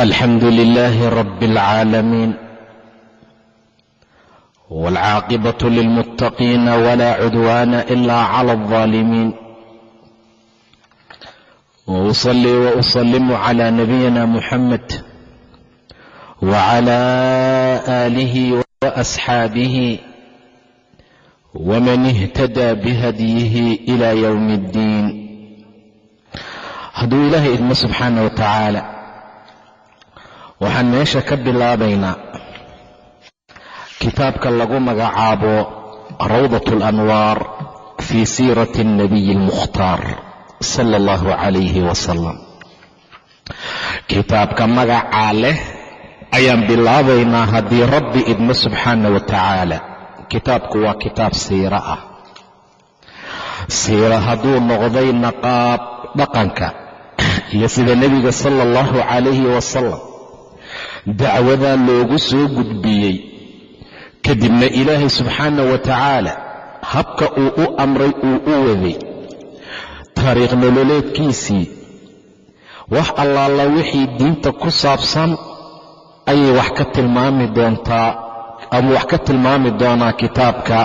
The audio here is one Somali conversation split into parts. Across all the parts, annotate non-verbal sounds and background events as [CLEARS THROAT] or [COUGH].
الحمد لله رب العالمين والعاقبة للمتقين ولا عدوان إلا على الظالمين وأصلي وأسلم على نبينا محمد وعلى آله وأصحابه ومن اهتدى بهديه إلى يوم الدين hadduu ilaahay idmo subxaana wa tacaala waxaan meesha ka bilaabaynaa kitaabka lagu magacaabo rawdat alanwaar fii siirati alnabiyi almukhtaar sala allahu calayhi wasalam kitaabka magacaa leh ayaan bilaabaynaa haddii rabbi idmo subxaana wa tacaala. Kitaabku waa kitaab siiro ah. Siira hadduu noqday naqaab dhaqanka iyo sida nebiga sala allahu calayhi wasalam dacwadaa loogu soo gudbiyey. Kadibna ilaahay subxaana wa tacaala habka uu u amray uu u waday. Taariikh nololeedkiisii wax allaala wixii diinta ku saabsan ayay wax ka tilmaami doontaa ama wax ka tilmaami doonaa kitaabka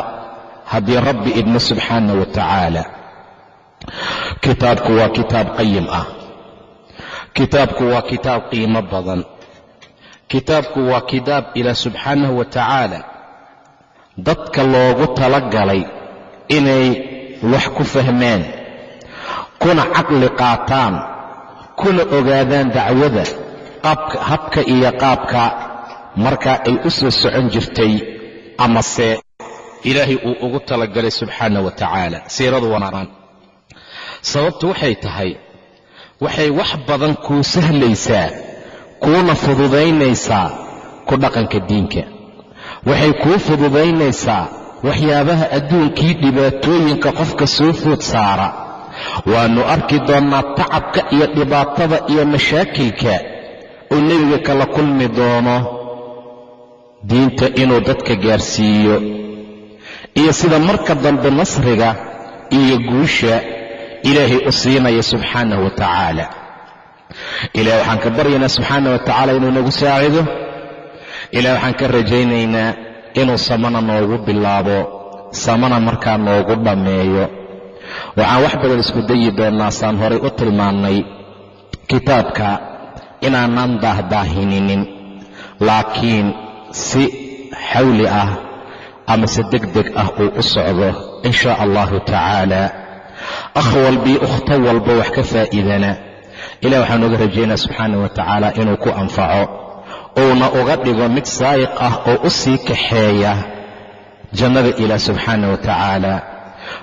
haddii rabbi idmo subxaana wa tacaala. Kitaabku waa kitaab qayim ah. Kitaabku waa kitaab qiimo badan kitaabku waa kitaab ilaah subxaanahu wa tacaala. Dadka loogu talagalay inay wax ku fahmaan kuna caqli qaataan kuna ogaadaan dacwada habka iyo qaabka markaa ay u soo socon jirtay amase ilaahay uu ugu talagalay subxaana wa tacaala. Siiradu wanaan sababtu waxay tahay waxay wax badan kuu sahlaysaa kuuna fududaynaysaa ku dhaqanka diinka. Waxay kuu fududaynaysaa waxyaabaha adduunkii dhibaatooyinka qofka soo food saara. Waannu arki doonnaa tacabka iyo dhibaatada iyo mashaakilka uu nebiga kala kulmi doono. Diinta inuu dadka gaarsiiyo. Iyo sida marka dambe nasriga iyo guusha ilaahay u siinaya subxaanahu wa tacaala ilaah waxaan ka baryaynaa subxaana wa tacaala inuu nagu saacido. Ilaah waxaan ka rajaynaynaa inuu samana noogu bilaabo samana markaa noogu dhammeeyo. Waxaan wax badan isku dayi doonnaa saan horay u tilmaannay kitaabka inaanan daahdaahinin laakiin si xawli ah ama se deg ah uu u socdo in shaa allahu tacaala. Akh walbii ukhto walba wax ka faa'iidana ilah waxaan uga rajaynaa subxaana wa tacaala inuu ku anfaco uuna uga dhigo mid saayiq ah oo u sii kaxeeya jannada ilaah subxaana wa tacaala.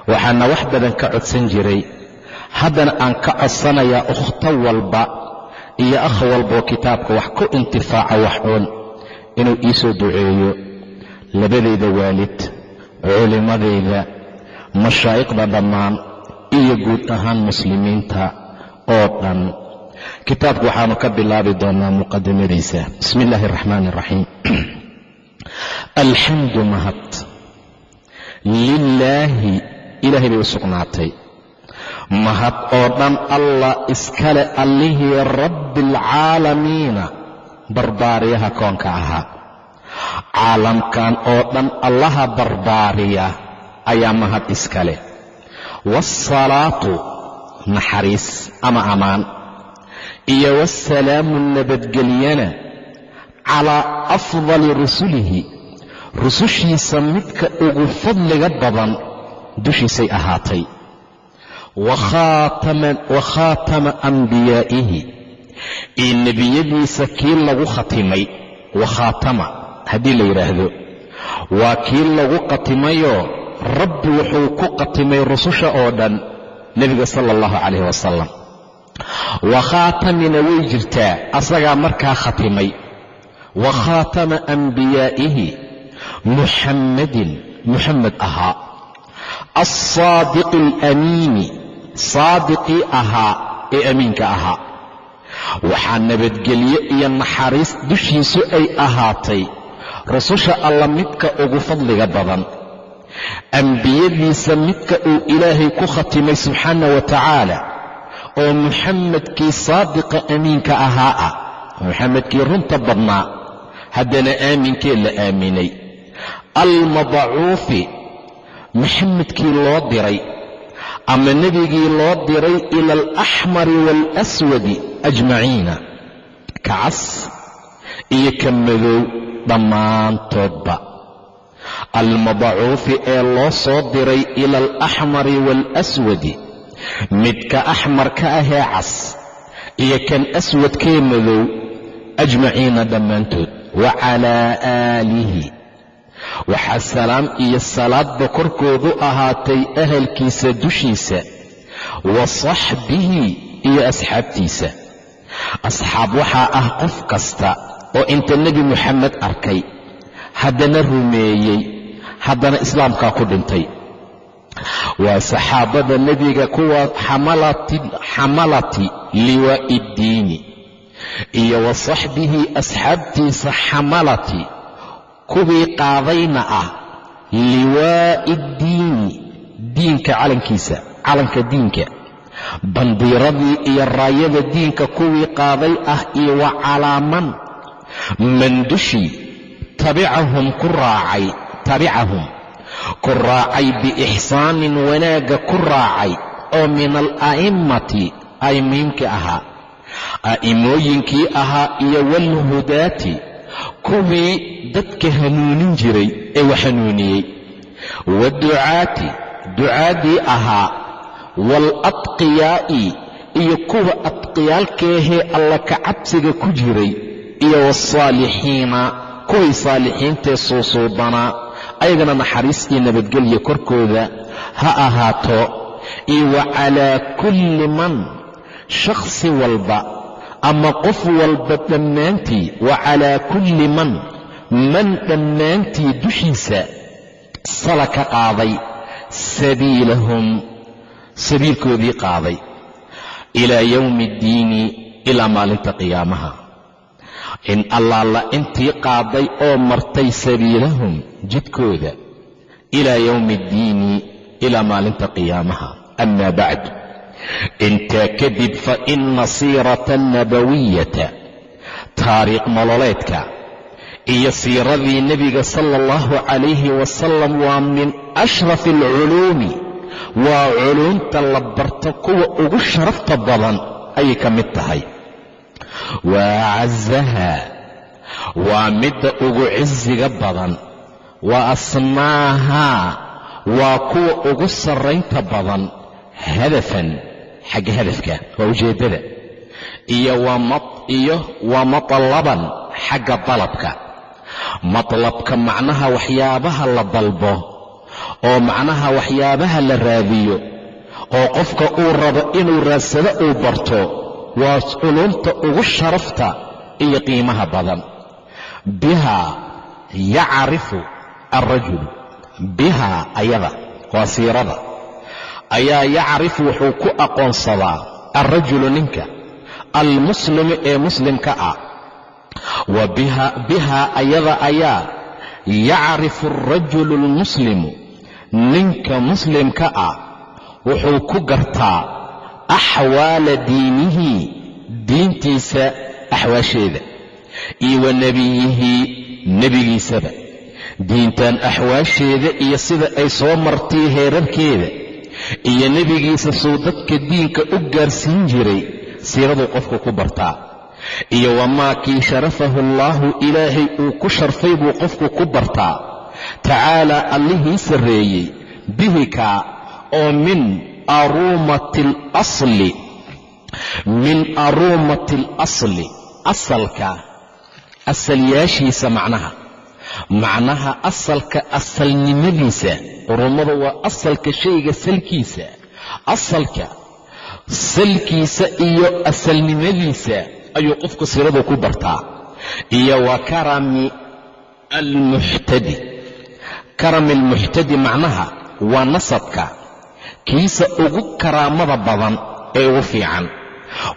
Waxaana wax badan ka codsan jiray. Haddana aan ka codsanayaa ukhto walba iyo akh walboo kitaabka wax ku intifaaca wax uun inuu ii soo duceeyo. Labadayda waalid culimmadayda mashaa'iqda dhammaan iyo guud ahaan muslimiinta oo dhan kitaabku waxaanu ka bilaabi doonaa muqadimadiisa bismi illaahi araxmaan araxiim [CLEARS THROAT] alxamdu mahad. Lilaahi ilaahay bay u sugnaatay. Mahad oo dhan allah iskale allihii rabbi alcaalamiina barbaariyaha koonka ahaa. Caalamkan oo dhan allaha barbaariya ayaa mahad iskale. Waasalaatu naxariis ama ammaan iyo waasalaamu nabadgelyana calaa afdali rusulihi. Rusushiisa midka ugu fadliga badan dushiisay ahaatay. Wa khaatama ambiyaa'ihi iyo nebiyadiisa kii lagu khatimay wa khaatama haddii la yidhaahdo waa kii lagu khatimayoo rabbi wuxuu ku khatimay rususha oo dhan nebiga sala allahu calayh wasalam wa khaatamina way jirtaa asagaa markaa khatimay. Wa khaatama ambiyaa'ihi muxammadin muxamed ahaa. Alsaadiqi alamiini saadiqii ahaa ee amiinka ahaa. Waxaa nabadgelye iyo naxariis dushiisu ay ahaatay. Rususha alla midka ugu fadliga badan ambiyadiisa midka uu ilaahay ku khatimay subxaana wa tacaala oo muxamedkii saadiqa amiinka ahaa ah muxamedkii runta badnaa haddana aaminkee la aaminay. Almabcuufi muxamedkii loo diray ama nebigii loo diray ila alaxmari waalaswadi ajmaciina ka cas iyo ka madow dhammaantoodba almabcuufi ee loo soo diray ila alaxmari waalaswadi. Midka axmarka ahee cas iyo kan aswadkee madow ajmaciina dhammaantood wa calaa aalihi. Waxaa salaam iyo salaadba korkoodu ahaatay ahalkiisa dushiisa wa saxbihi iyo asxaabtiisa. Asxaab waxaa ah qof kasta oo inta nebi moxamed arkay haddana rumeeyey haddana islaamkaa ku dhintay. Waa saxaabada nebiga kuwa xamalati liwaa'i iddiini iyo wa saxbihi asxaabtiisa xamalati kuwii qaadayna ah liwaa'i iddiini diinka calankiisa calanka diinka. Bandiiradii iyo raayada diinka kuwii qaaday ah iyo wa calaaman mandushii tabicahum ku raacay tabicahum ku raacay biixsaanin wanaagga ku raacay oo min ala'immati aimiinka ahaa a'imooyinkii ahaa iyo waalhudaati kuwii dadka hanuunin jiray ee wax hanuuniyey. Waducaati ducaadii ahaa waaladqiyaa'i iyo kuwa adqiyaalkeehee alla ka cabsiga ku jiray iyo wasaalixiina kuwii saalixiintee suusuubanaa ayagana naxariis iyo nabadgelya korkooda ha ahaato iyo wa calaa kulli man shakhsi walba ama qof walba dhammaantii wa calaa kulli man man dhammaantii dushiisa sala ka qaaday sabiilahum sabiilkoodii qaaday ilaa yowmi addiini ilaa maalinta qiyaamaha in allaala intii qaaday oo martay sabiilahum jidkooda ilaa yowmi addiini ilaa maalinta qiyaamaha. Amaa bacdu intaa kadib fa ina siirata annabawiyata taariikh nololeedka iyo siiradii nebiga sala allahu calayhi wasalam waa min ashrafi alculuumi waa culuumta la barto kuwa ugu sharafta badan ayay ka mid tahay wa acazaha waa midda ugu cisiga badan wa asmaahaa waa kuwa ugu sarraynta badan hadafan xagga hadafka waa ujeeddada iyo iyo wa matlaban xagga dalabka matlabka macnaha waxyaabaha la dalbo oo macnaha waxyaabaha la raadiyo oo qofka uu rabo inuu raadsado uu barto waa culumta ugu sharafta iyo qiimaha badan. Bihaa yacrifu alrajulu bihaa ayada waa siirada. Ayaa yacrifu wuxuu ku aqoonsadaa alrajulu ninka almuslimu ee muslimka ah. Wa bihaa ayada ayaa yacrifu alrajulu almuslimu. Ninka muslimka ah wuxuu ku gartaa axwaala diinihi diintiisa axwaasheeda iyo wa nebiyihi nebigiisaba diintan axwaasheeda iyo sida ay soo martay heerarkeeda iyo nebigiisa suu dadka diinka u gaarsiin jiray siiraduu qofku ku bartaa iyo wamaa kii sharafahu allaahu ilaahay uu ku sharfay buu qofku ku bartaa tacaalaa allihii sarreeyey bihikaa oo min aruumati alasli min aruumati alasli asalka asalyaashiisa macnaha. Macnaha asalka asalnimadiisa. Urummada waa asalka shayga salkiisa. Asalka salkiisa iyo asalnimadiisa ayuu qofku siradu ku bartaa. Iyo wa karami almuxtadi karami almuxtadi macnaha waa nasabka kiisa ugu karaamada badan ee ugu fiican.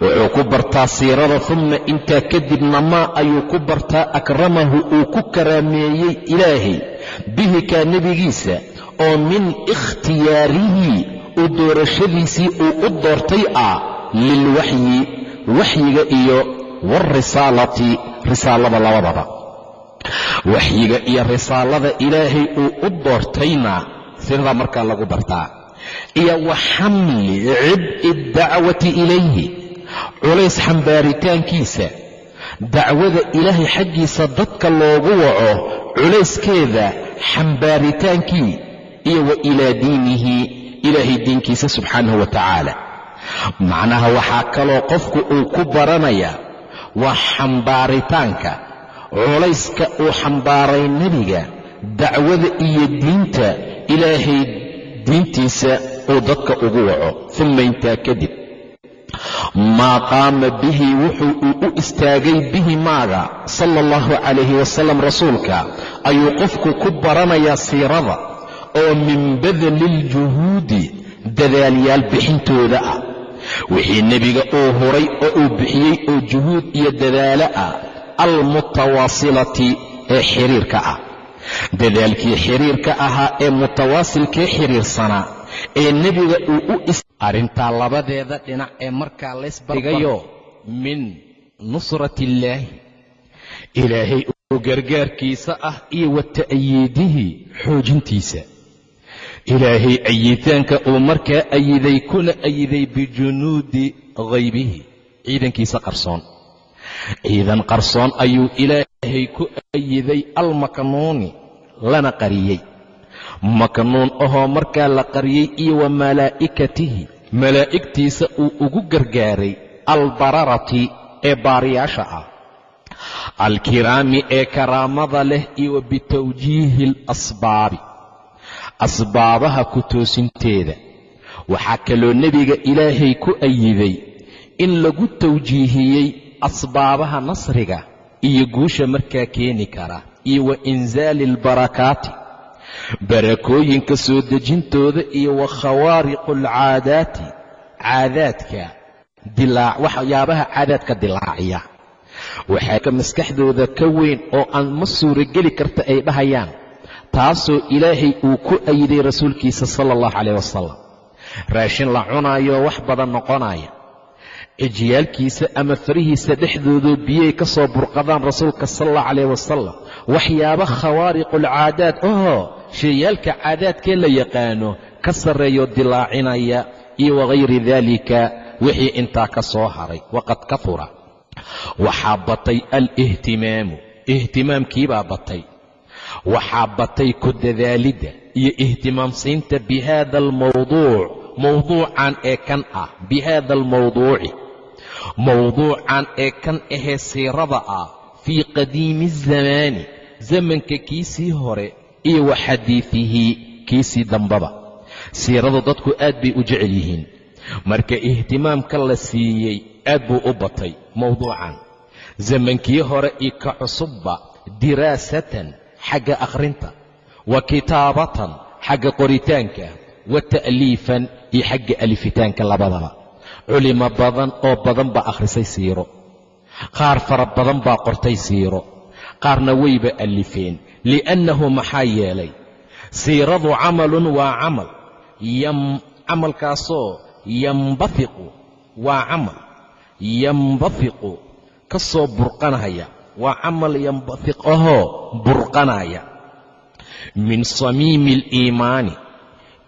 Wuxuu ku bartaa siirada humma intaa kadibna maa ayuu ku bartaa akramahu uu ku karaameeyey ilaahay bihi kaa nebigiisa oo min ikhtiyaarihi u doorashadiisii uu u doortay ah lilwaxyi waxyiga iyo waalrisaalati risaalada labadaba. Waxyiga iyo risaalada ilaahay uu u doortayna sidadaa markaa lagu bartaa iyo wa xamli cib'i dacwati ilayhi. Culays xambaaritaankiisa dacwada ilaahay xaggiisa dadka loogu waco culayskeeda xambaaritaankii iyo wa ilaa diinihi ilaahay diinkiisa subxaanahu wa tacaala. Macnaha waxaa kaloo qofku uu ku baranayaa waa xambaaritaanka. Culayska uu xambaaray nebiga dacwada iyo diinta ilaahay diintiisa uu dadka ugu waco uma intaa kadib. Maa qaama bihi wuxuu uu u istaagay bihi maaga sala allahu calayhi wasalam rasuulka. Ayuu qofku ku baranayaa siirada oo min badali ljuhuudi dadaalyaal bixintooda ah. Wixii nebiga uu huray oo uu bixiyey oo juhuud iyo dadaalo ah almutawaasilati ee xiriirka ah dadaalkii xiriirka ahaa ee mutawaasilkee xiriirsanaa ee nebiga uu u arrintaa labadeeda dhinac ee markaa laysbardigayo min nusrati illaahi ilaahay oo gargaarkiisa ah iyo wa ta'yiidihi xoojintiisa. Ilaahay ayitaanka uu markaa ayiday kuna ayiday bijunuudi haybihi ciidankiisa qarsoon ciidan qarsoon ayuu ilaahay ku ayiday almaknuuni lana qariyey. Maknuun ahoo markaa la qariyey iyo wa malaa'ikatihi malaa'igtiisa uu ugu gargaaray albararati ee baariyaasha ah. Alkiraami ee karaamada leh iyo wa bitawjiihi alasbaabi asbaabaha ku toosinteeda. Waxaa kaloo nebiga ilaahay ku ayiday in lagu tawjiihiyey asbaabaha nasriga iyo guusha markaa keeni kara iyo wa insaali albarakaati barakooyinka soo dejintooda iyo wa khawaariqu alcaadaati caadaadka dilaac waxyaabaha caadaadka dilaaciya. Waxaa ka maskaxdooda ka weyn oo aan ma suurogeli karta ay dhahayaan taasoo ilaahay uu ku ayiday rasuulkiisa sala allahu calayh wasalam raashin la cunaayo wax badan noqonaya cijyaalkiisa ama farihiisa dhexdoodoo biyay ka soo burqadaan rasuulka sala allahu calayh wasalam waxyaaba khawaariqulcaadaad ahoo sheeyaalka caadaadkee la yaqaano ka sarreeyo dilaacinaya iyo wagayri daalika wixii intaa ka soo haray. Waqad kahura waxaa batay alihtimaamu. Ihtimaamkiibaa batay. Waxaa batay ku dadaalidda iyo ihtimaamsiinta bi haada almawduuc mawduucan ee kan ah bi haada almawduuci mawduucan ee kan ahee siirada ah fii qadiimi azamaani zamanka kiisii hore iyo wa xadiidihi kiisii dambaba. Siiradu dadku aad bay u jecel yihiin. Marka ihtimaamka la siiyey aad buu u batay mawduucan. Zamankii hore iyo ka cusubba diraasatan xagga akhrinta wa kitaabatan xagga qoritaanka wa ta'liifan iyo xagga alifitaanka labadaba. Culimo badan oo badan baa akhrisay siiro. Qaar fara badan baa qortay siiro. Qaarna wayba alifeen li'annahu maxaa yeelay? Siiradu camalun waa camal. Camalkaasoo yambafiqu waa camal. Yambafiqu ka soo burqanaya waa camal yambafiq ahoo burqanaya min samiimi aliimaani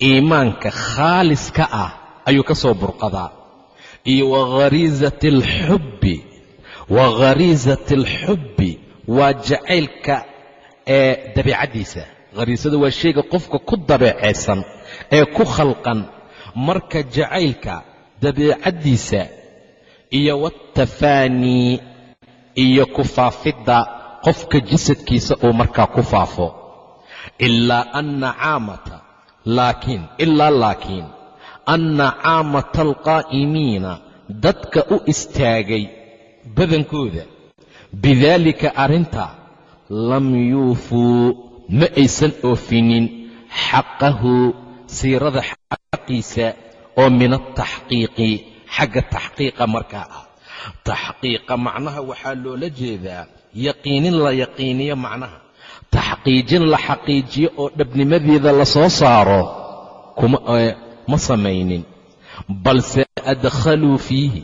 iimaanka khaaliska ah ayuu ka soo burqadaa. Iyo wa khariisati alxubbi wa khariisati alxubbi waa jacaylka ee dabeicaddiisa khariisadu waa shayga qofka ku dabeecaysan ee ku khalqan. Marka jacaylka dabeicaddiisa iyo waatafaanii iyo ku faafidda qofka jasadkiisa uu markaa ku faafo. Ilaa anna caamata laakiin ilaa laakiin anna caamata alqaa'imiina dadka u istaagay badankooda. Bidaalika arrinta lam yuufuu ma aysan oofinin xaqahu siirada xaqiisa oo min altaxqiiqi xagga taxqiiqa markaa ah. Taxqiiqa macnaha waxaa loola jeedaa yaqiinin la yaqiiniyo macnaha taxqiijin la xaqiijiyo oo dhabnimadeeda la soo saaro ma samaynin. Balse adkhaluu fiihi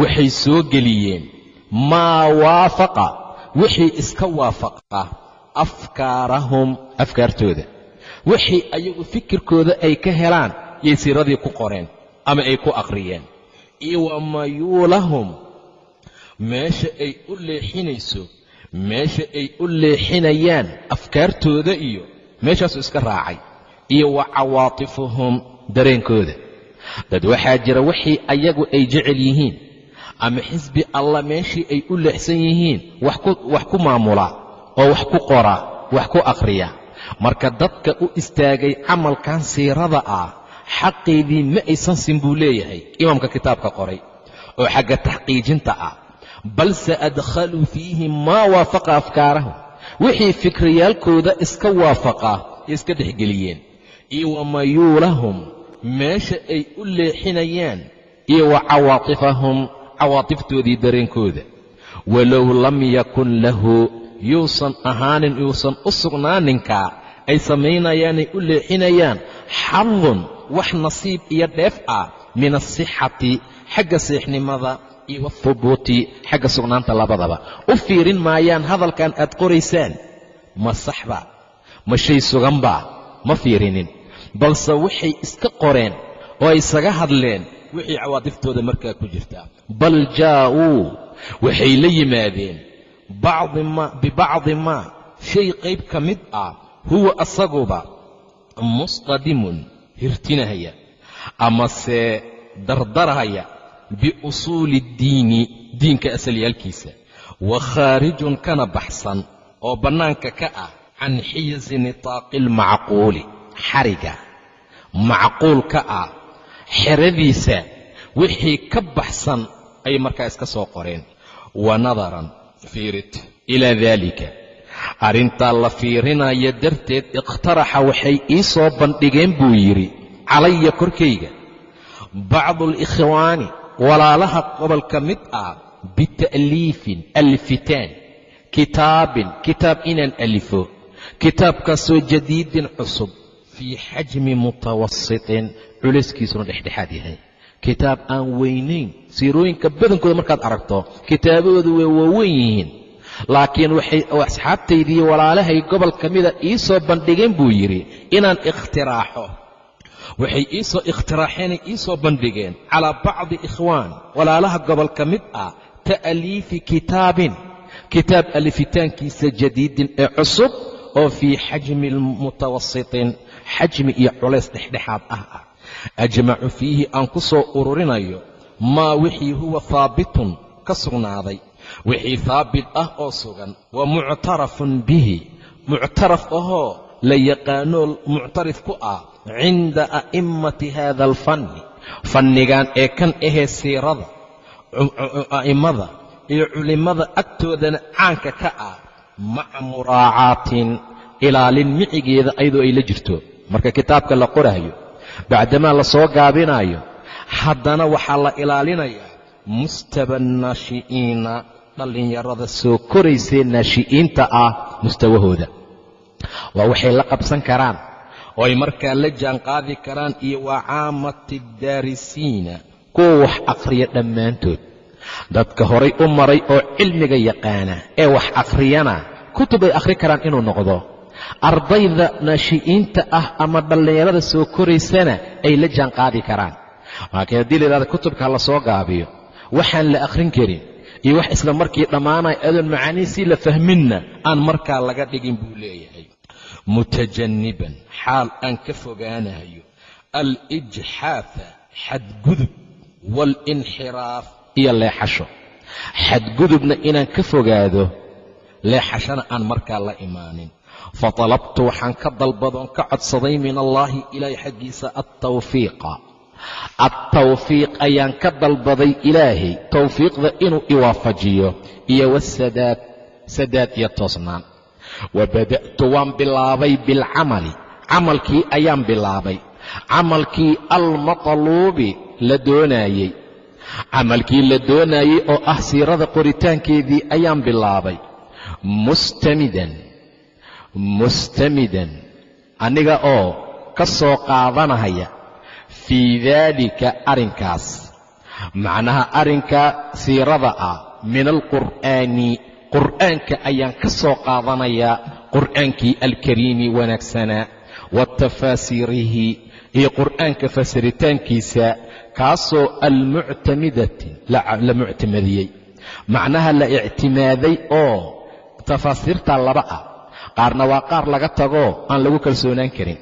waxay soo geliyeen. Maa waafaqa wixii iska waafaqa. Afkaarahum afkaartooda. Wixii ayagu fikirkooda ay ka helaan yay siiradii ku qoreen ama ay ku aqriyeen. Iyo wa mayuulahum meesha ay u leexinayso meesha ay u leexinayaan afkaartooda iyo meeshaasu iska raacay iyo wa cawaatifuhum dareenkooda. Dad waxaa jira wixii ayagu ay jecel yihiin ama xisbi allah meeshii ay u leexsan yihiin wax ku maamula oo wax ku qora wax ku akhriya. Marka dadka u istaagay camalkan siirada ah xaqeedii ma aysan sin buu leeyahay imaamka kitaabka qoray oo xagga taxqiijinta ah balse adkhaluu fiihi maa waafaqa afkaarahum wixii fikriyaalkooda iska waafaqa ay iska dhexgeliyeen iyo wa mayuulahum meesha ay u leexinayaan iyo wa cawaatifahum cawaatiftoodii dareenkooda walow lam yakun lahu yuusan ahaanin yuusan u sugnaaninkaa ay samaynayaanay u leexinayaan xadun wax nasiib iyo dheef ah min asixati xagga seexnimada iyo wahubuuti xagga sugnaanta labadaba. U fiirin maayaan hadalkan aad qoraysaan. Ma saxba ma shay suganbaa ma fiirinin. Balse waxay iska qoreen oo isaga hadleen wixii cawaadiftooda markaa ku jirtaa bal jaa'uu waxay la yimaadeen bibacdi maa shay qayb ka mid ah huwa asaguba musqadimun hirtinahaya amase dardarhaya biusuuli iddiini diinka asalyaalkiisa wa khaarijun kana baxsan oo bannaanka ka ah can xiyasi nitaaqi almacquuli xariga macquulka ah xeradiisa wixii ka baxsan ay markaa iska soo qoreen wa nadaran fiirid ilaa daalika arrintaa la fiirinaya darteed ikhtaraxa waxay ii soo bandhigeen buu yidhi calaya korkayga bacdu alikhwaani walaalaha qobol ka mid ah bita'liifin alfitaan kitaabin kitaab inaan alifo kitaabkaasoo jadiidin cusub fii xajmi mutawasitin culayskiisuna dhexdhexaad yahay. Kitaab aan weynayn siirooyinka badankooda markaad aragto kitaabahoodu way waaweyn yihiin. Laakiin waxay asxaabtaydii walaalahay gobol ka mida ii soo bandhigeen buu yidhi inaan ikhtiraaxo waxay iisoo ikhtiraaxeenay ii soo bandhigeen calaa bacdi ikhwaan. Walaalaha gobol ka mid ah ta'liifi kitaabin. Kitaab alifitaankiisa jadiidin ee cusub oo fii xajmi mutawasitin xajmi iyo culays dhexdhexaad ah ah. Ajmacu fiihi aan ku soo ururinayo maa wixii huwa haabitun ka sugnaaday. Wixii haabit ah oo sugan wa muctarafun bihi. Muctaraf ahoo la yaqaanoo muctarif ku ah cinda a'immati haada alfanni fannigan ee kan ahee siirada a'immada iyo culimmada agtoodana caanka ka ah maca muraacaatin ilaalin micigeeda ayadoo ay la jirto. Marka kitaabka la qoraayo bacdamaa la soo gaabinaayo haddana waxaa la ilaalinayaa mustaba naashi'iina dhallinyarada soo koraysee naashi'iinta ah mustawahooda. Waa waxay la qabsan karaan oo ay markaa la jaanqaadi karaan iyo waa caamati daarisiina. Kuwa wax akhriya dhammaantood. Dadka horay u maray oo cilmiga yaqaana ee wax akhriyana kutub ay akhri karaan inuu noqdo. Ardayda naashi'iinta ah ama dhallinyarada soo koraysana ay la jaanqaadi karaan. Laakiin haddii la yidhahda kutubka la soo gaabiyo waxaan la akhrin karin iyo wax isla markii dhammaanaya adoon macaaniisii la fahminna aan markaa laga dhigin buu leeyahay mutajanniban xaal aan ka fogaanayo alijxaafa xadgudub waalinxiraaf iyo leexasho xadgudubna inaan ka fogaado leexashana aan markaa la imaanin fatalabtu waxaan ka dalbadoon ka codsaday min allaahi ilaahay xaggiisa altawfiiqa altawfiiq ayaan ka dalbaday ilaahay tawfiiqda inuu iwaafajiyo iyo wasadaad sadaad iyo toosnaan wa bada'tu waan bilaabay bilcamali camalkii ayaan bilaabay camalkii almatluubi la doonaayey camalkii la doonaayey oo ah siirada qoritaankeedii ayaan bilaabay mustamidan mustamidan aniga oo ka soo qaadanaya fii daalika arrinkaas macnaha arrinka siirada ah min alqur'aani qur'aanka ayaan ka soo qaadanayaa qur'aankii alkariimi wanaagsanaa wa tafaasiirihi iyo qur'aanka fasiritaankiisa kaasoo almuctamidati la muctamadiyey. Macnaha la ictimaaday oo tafaasiirtaa laba ah. Qaarna waa qaar laga tagoo aan lagu kalsoonaan karin.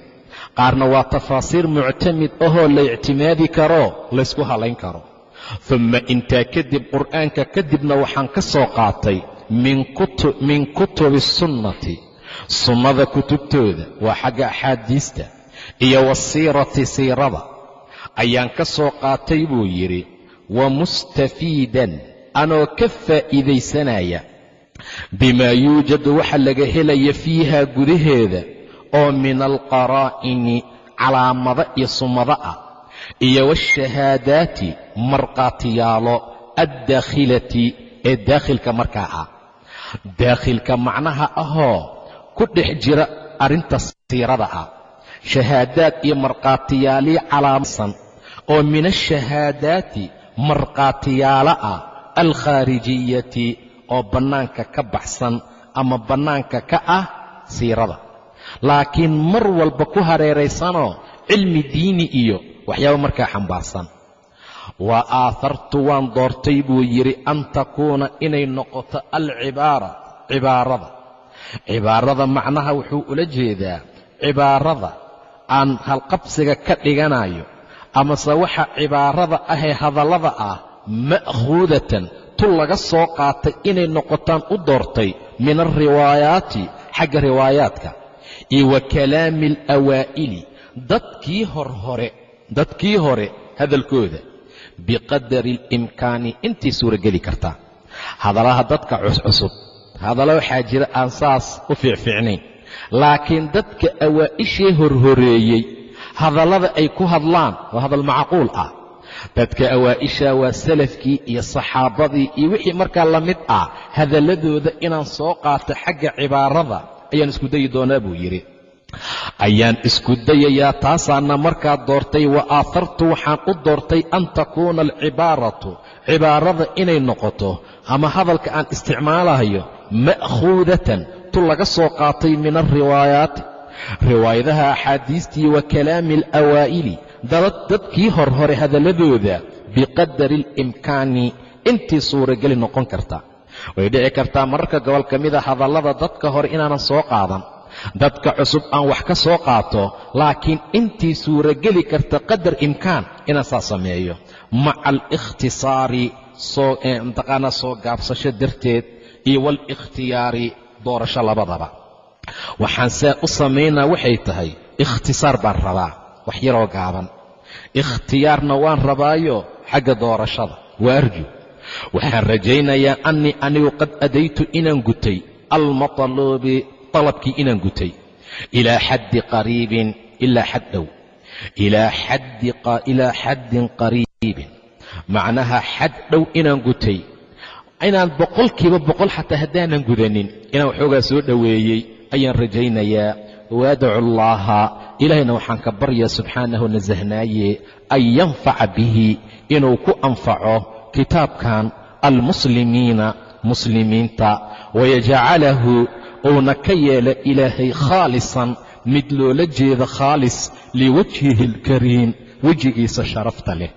Qaarna waa tafaasiir muctamid ahoo la ictimaadi karoo laysku halayn karo. Dumma intaa kadib qur'aanka kadibna waxaan ka soo qaatay min kutubi sunnati. Sunnada kutubtooda waa xagga axaadiista iyo wasiirati siirada. Ayaan ka soo qaatay buu yidhi wa mustafiidan anoo ka faa'iidaysanaya. Bimaa yuujadu waxa laga helaya fiiha gudaheeda oo min alqaraa'ini calaamado iyo sumado ah iyo waashahaadaati markhaatiyaalo addaakhilati ee daakhilka markaa ah daakhilka macnaha ahoo ku dhex jira arrinta siirada ah shahaadaad iyo markhaatiyaalii calaamadsan oo min ashahaadaati markhaatiyaalo ah alkhaarijiyati oo bannaanka ka baxsan ama bannaanka ka ah siirada. Laakiin mar walba ku hareeraysanoo cilmi diini iyo waxyaaba markaa xambaarsan wa aahartu waan doortay buu yidhi an takuuna inay noqoto alcibaara cibaarada. Cibaarada macnaha wuxuu ula jeedaa cibaarada aan halqabsiga ka dhiganayo amase waxa cibaarada ahee hadallada ah ma'khuudatan tu laga soo qaatay inay noqotaan u doortay min alriwaayaati xagga riwaayaadka. Iyo wa kalaami alawaa'ili dadkii horhore dadkii hore hadalkooda biqadari alimkaani intii suurageli kartaa hadalaha dadka cuscusub hadallo waxaa jira aan saas u fiicfiicnayn. Laakiin dadka awaa'ishee horhoreeyey hadallada ay ku hadlaan waa hadal macquul ah. Dadka awaa'isha waa salafkii iyo saxaabadii iyo wixii markaa la mid ah hadalladooda inaan soo qaato xagga cibaarada ayaan isku dayi doonaa buu yidhi ayaan isku dayayaa taasaana markaa doortay wa aahartu waxaan u doortay an takuuna alcibaaratu. Cibaarada inay noqoto ama hadalka aan isticmaalayo ma'khuudatan tu laga soo qaatay min alriwaayaati riwaayadaha axaadiistii wa kalaami alawaa'ili dadkii horhore hadalladooda biqadari alimkaani intii suurageli noqon karta. Way dhici kartaa mararka gobol ka mida hadallada dadka hore inaanan soo qaadan dadka cusub aan wax ka soo qaato laakiin intii suurageli karta qadar imkaan inaan saa sameeyo. Maca alikhtisaari mtaqaanaa soo gaabsasho darteed iyo waalikhtiyaari doorasho labadaba. Waxaan saa u samaynaa waxay tahay ikhtisaar baan rabaa wax yaroo gaaban. Ikhtiyaarna waan rabaayo xagga doorashada waa arju. Waxaan rajaynayaa annii anigu qad adaytu inaan gutay almatluubi dalabkii inaan gutay. Ilaa xaddi qariibin ilaa xad dhow ilaa xaddin qariibin. Macnaha xad dhow inaan gutay. Inaan boqolkiiba boqol xataa haddaanan gudanin inaan waxoogaa soo dhoweeyey ayaan rajaynayaa. Waadacu allaaha ilaahayna waxaan ka baryaa subxaanahu nasahnaaye an yanfaca bihi inuu ku anfaco kitaabkan almuslimiina muslimiinta wayajcalahu uuna ka yeela ilaahay khaalisan mid loola jeeda khaalis liwajhihi alkariim wejigiisa sharafta leh.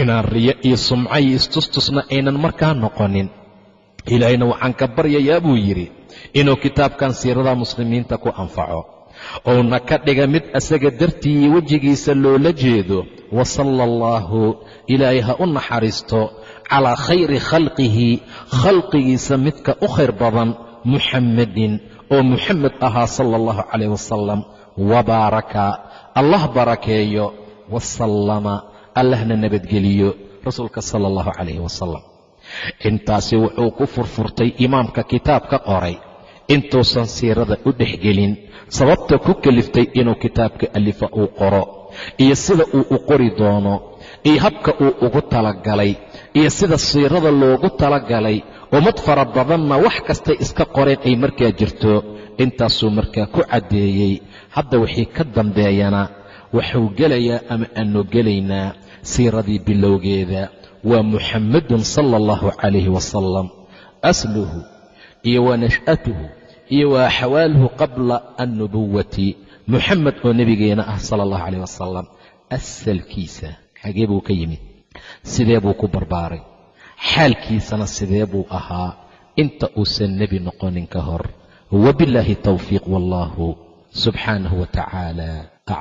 Inaan riyo iyo sumco iyo istustusna aynan markaa noqonin. Ilaahayna waxaan ka baryayaa buu yidhi inuu kitaabkan siirada muslimiinta ku anfaco uuna ka dhiga mid asaga dartii wejigiisa loola jeedo wa sala allaahu ilaahay ha u naxariisto calaa khayri khalqihi khalqigiisa midka u khayr badan muxammadin oo muxamed ahaa sala allahu calayh wasalam wabaaraka allah barakeeyo wasallama allahna nabadgeliyo rasuulka sala allahu calayhi wasalam intaasi wuxuu ku furfurtay imaamka kitaabka qoray intuusan siirada u dhexgelin sababta ku keliftay inuu kitaabka alifa uu qoro iyo sida uu u qori doono iyo habka uu ugu talagalay iyo sida siirada loogu talagalay ummad fara badanna wax kastay iska qoreen ay markaa jirto intaasuu markaa ku caddeeyey. Hadda wixii ka dambeeyana waxuu gelayaa ama aanu gelaynaa siiradii bilowgeeda. Waa muxammadun sala allahu calayhi wasalam asluhu iyo wa nash'atuhu iyo wa axwaaluhu qabla annubuwati muxamed oo nebigeena ah sala allahu calayh wasalam asalkiisa xagee buu ka yimid sidee buu ku barbaaray? Xaalkiisana sidee buu ahaa? Inta uusan nebi noqonin ka hor. Wabillaahi tawfiiq wallahu subxaanahu wa tacaala